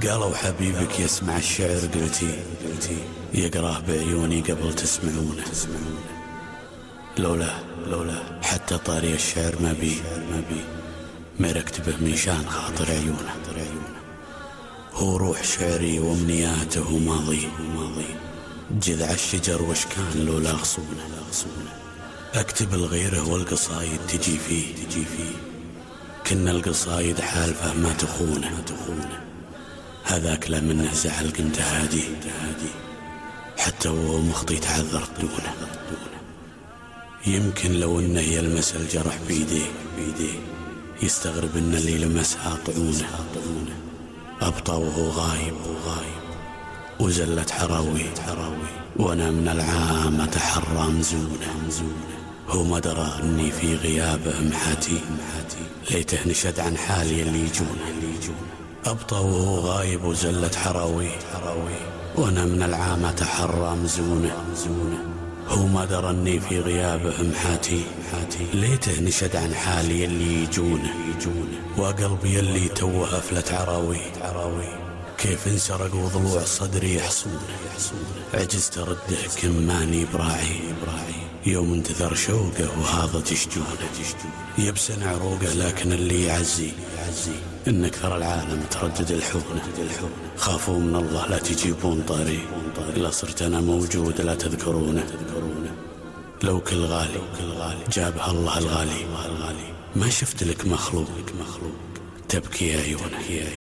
قالوا حبيبك يسمع الشعر قلتي يقراه بعيوني قبل تسمعونه. لولا لولا حتى طاري الشعر ما بي ما بي ما ركتبه من شان خاطر عيونه. هو روح شعري وأمنياته ماضي ماضي. جذع الشجر وش كان لولا غصونه أكتب الغيرة والقصايد تجي فيه. تجي فيه كنا القصايد حالفه ما تخونه ما تخونه. هذاك لا منه زعل كنت هادي حتى وهو مخطي تعذرت دونه. يمكن لو انه يلمس الجرح بيديه بيديه يستغرب أن اللي لمسها طعونه ابطا وهو غايب وغايب وزلت حراوي. حراوي وأنا من العام أتحرى مزونه. مزونه هو ما درى أني في غيابه محاتي. ليته نشد عن حالي اللي يجونه اللي يجونه. أبطى وهو غايب وزلة حراوي. وأنا من العامة تحرى مزونة هو ما درني في غيابه محاتي ليته نشد عن حالي اللي يجونه. وقلبي اللي توه أفلت عراوي كيف انسرق وضلوع صدري يحصونه. عجزت أرده كماني براعي براعي. يوم انتثر شوقه وهذا شجونه يبسن عروقه لكن اللي يعزي. ان أكثر العالم تردد الحونه خافوا من الله لا تجيبون طاري. لا صرت أنا موجود لا تذكرونه لو كل غالي جابها الله الغالي. ما شفت لك مخلوق. تبكي يا يونه